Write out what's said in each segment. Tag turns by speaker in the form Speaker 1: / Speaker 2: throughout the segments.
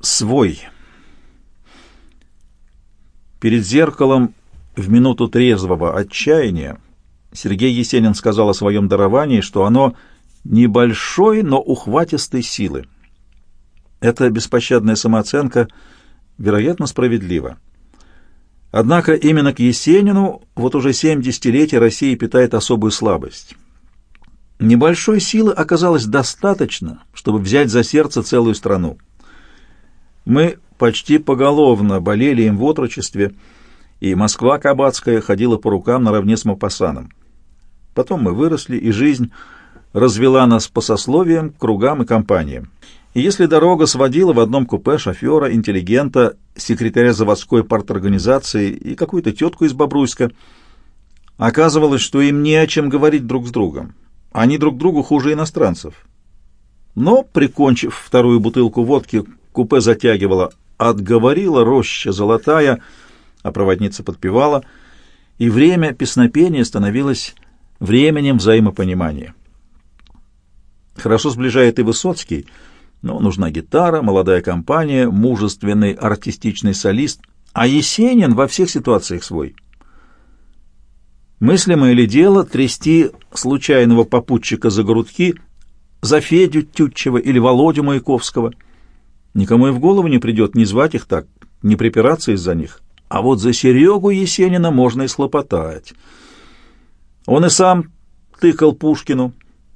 Speaker 1: Свой. Перед зеркалом в минуту трезвого отчаяния Сергей Есенин сказал о своем даровании, что оно небольшой, но ухватистой силы. Эта беспощадная самооценка, вероятно, справедлива. Однако именно к Есенину вот уже семь десятилетий Россия питает особую слабость. Небольшой силы оказалось достаточно, чтобы взять за сердце целую страну. Мы почти поголовно болели им в отрочестве, и Москва Кабацкая ходила по рукам наравне с Мапасаном. Потом мы выросли, и жизнь развела нас по сословиям, кругам и компаниям. И если дорога сводила в одном купе шофера, интеллигента, секретаря заводской парторганизации и какую-то тетку из Бобруйска, оказывалось, что им не о чем говорить друг с другом. Они друг другу хуже иностранцев. Но, прикончив вторую бутылку водки, купе затягивало «Отговорила роща золотая», а проводница подпевала, и время песнопения становилось временем взаимопонимания. Хорошо сближает и Высоцкий, но нужна гитара, молодая компания, мужественный артистичный солист, а Есенин во всех ситуациях свой. Мыслимое ли дело трясти случайного попутчика за грудки, за Федю Тютчева или Володю Маяковского? Никому и в голову не придет ни звать их так, ни припираться из-за них. А вот за Серегу Есенина можно и слопотать. Он и сам тыкал Пушкину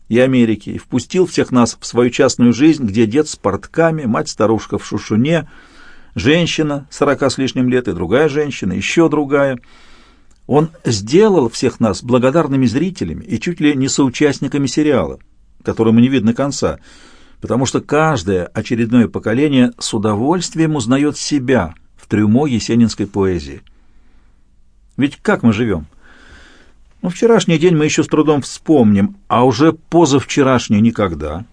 Speaker 1: и Америке и впустил всех нас в свою частную жизнь, где дед с портками, мать-старушка в шушуне, женщина сорока с лишним лет и другая женщина, еще другая. Он сделал всех нас благодарными зрителями и чуть ли не соучастниками сериала, которому не видно конца, потому что каждое очередное поколение с удовольствием узнает себя – в трюмо есенинской поэзии. Ведь как мы живем? Ну, вчерашний день мы еще с трудом вспомним, а уже позавчерашний никогда.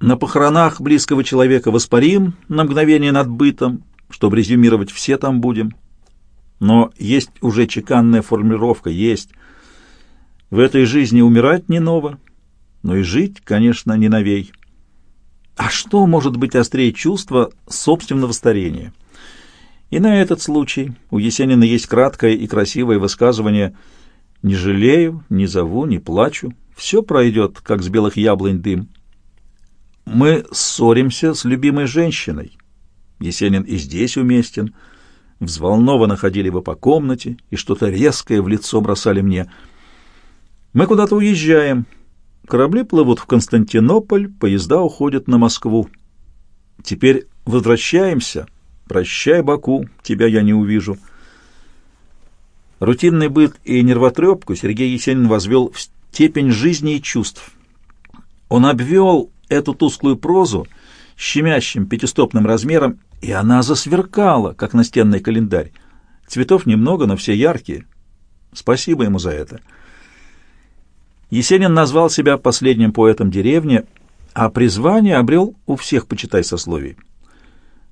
Speaker 1: На похоронах близкого человека воспарим на мгновение над бытом, чтобы резюмировать все там будем. Но есть уже чеканная формулировка, есть. В этой жизни умирать не ново, но и жить, конечно, не новей. А что может быть острее чувства собственного старения? И на этот случай у Есенина есть краткое и красивое высказывание «Не жалею, не зову, не плачу, все пройдет, как с белых яблонь дым». Мы ссоримся с любимой женщиной. Есенин и здесь уместен. Взволнованно ходили вы по комнате и что-то резкое в лицо бросали мне. Мы куда-то уезжаем. Корабли плывут в Константинополь, поезда уходят на Москву. Теперь возвращаемся — «Прощай, Баку, тебя я не увижу». Рутинный быт и нервотрепку Сергей Есенин возвел в степень жизни и чувств. Он обвел эту тусклую прозу щемящим пятистопным размером, и она засверкала, как настенный календарь. Цветов немного, но все яркие. Спасибо ему за это. Есенин назвал себя последним поэтом деревни, а призвание обрел у всех, почитай, сословий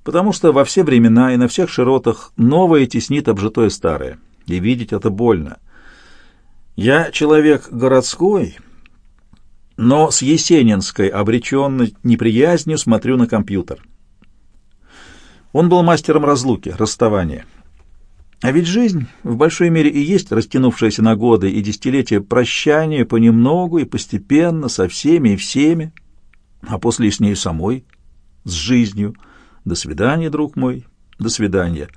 Speaker 1: потому что во все времена и на всех широтах новое теснит обжитое старое, и видеть это больно. Я человек городской, но с есенинской обреченной неприязнью смотрю на компьютер. Он был мастером разлуки, расставания. А ведь жизнь в большой мере и есть растянувшаяся на годы и десятилетия прощание понемногу и постепенно со всеми и всеми, а после и с ней самой, с жизнью — до свидания, друг мой, до свидания.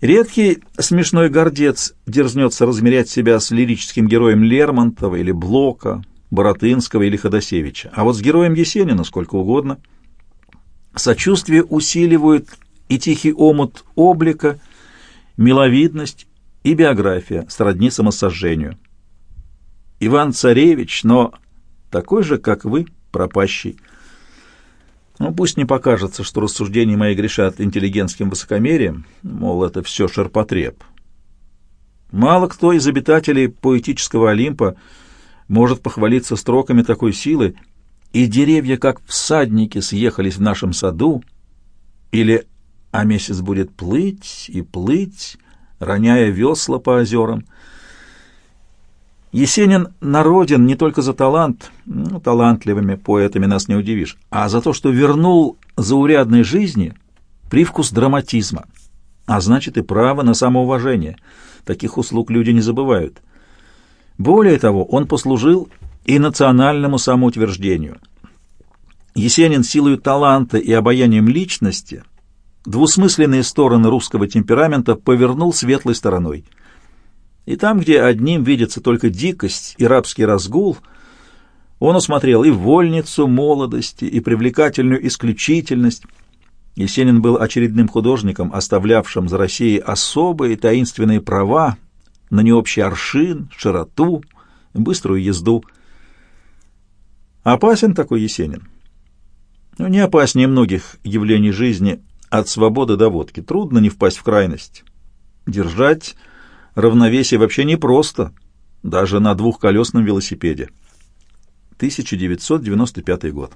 Speaker 1: Редкий смешной гордец дерзнется размерять себя с лирическим героем Лермонтова или Блока, Боротынского или Ходосевича, а вот с героем Есенина сколько угодно. Сочувствие усиливают и тихий омут облика, миловидность и биография, сродни самосожжению. Иван-царевич, но такой же, как вы, пропащий. Ну, пусть не покажется, что рассуждения мои грешат интеллигентским высокомерием, мол, это все ширпотреб. Мало кто из обитателей поэтического Олимпа может похвалиться строками такой силы, и деревья, как всадники, съехались в нашем саду, или «а месяц будет плыть и плыть, роняя весла по озерам». Есенин народен не только за талант, ну, талантливыми поэтами нас не удивишь, а за то, что вернул заурядной жизни привкус драматизма, а значит и право на самоуважение. Таких услуг люди не забывают. Более того, он послужил и национальному самоутверждению. Есенин силой таланта и обаянием личности двусмысленные стороны русского темперамента повернул светлой стороной. И там, где одним видится только дикость и рабский разгул, он усмотрел и вольницу молодости, и привлекательную исключительность. Есенин был очередным художником, оставлявшим за Россией особые таинственные права на необщий аршин, широту, быструю езду. Опасен такой Есенин. Но не опаснее многих явлений жизни от свободы до водки. Трудно не впасть в крайность. Держать равновесие вообще непросто, даже на двухколесном велосипеде. 1995 год.